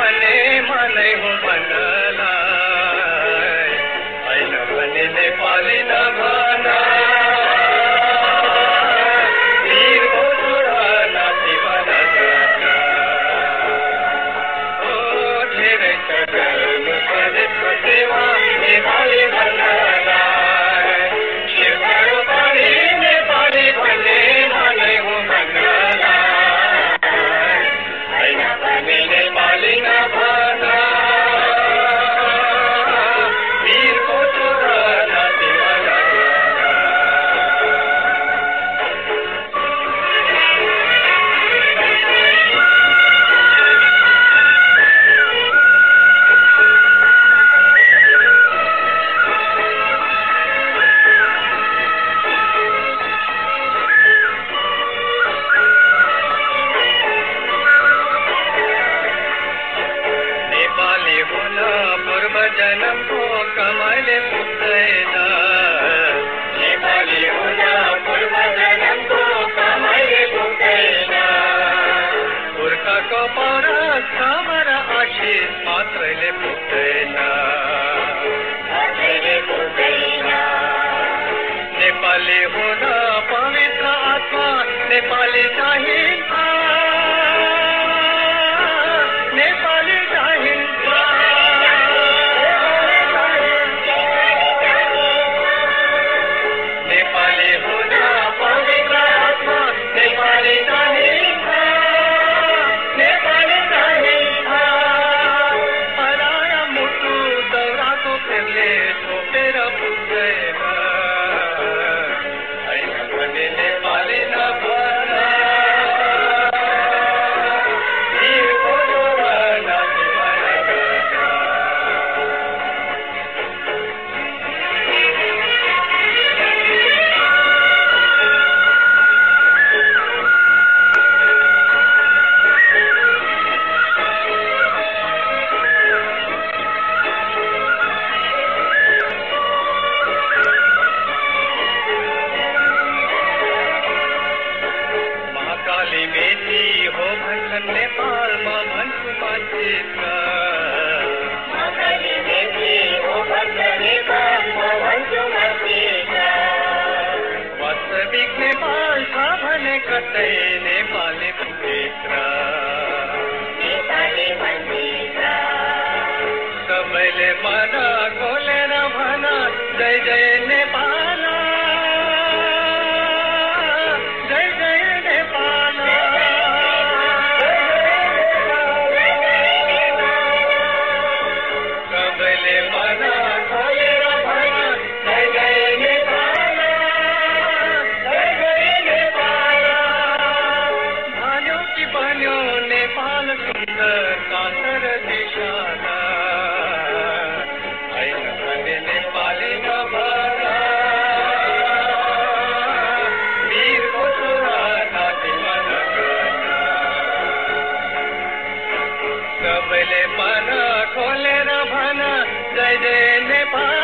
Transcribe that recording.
भने मनै हो मनलाई। होइन भने नेपाली नभ कमर आशीष मात्रैले पुग्दैन। पुग्दैन। नेपाली हुन पवित्र आत्मा नेपाली चाहिन्छ। live. बिग्ने पाल्छ भने कतै नेपाली भित्र सबैले मन खोलेर भन जय जय सबले मन खोलेर भन जय जय नेपाल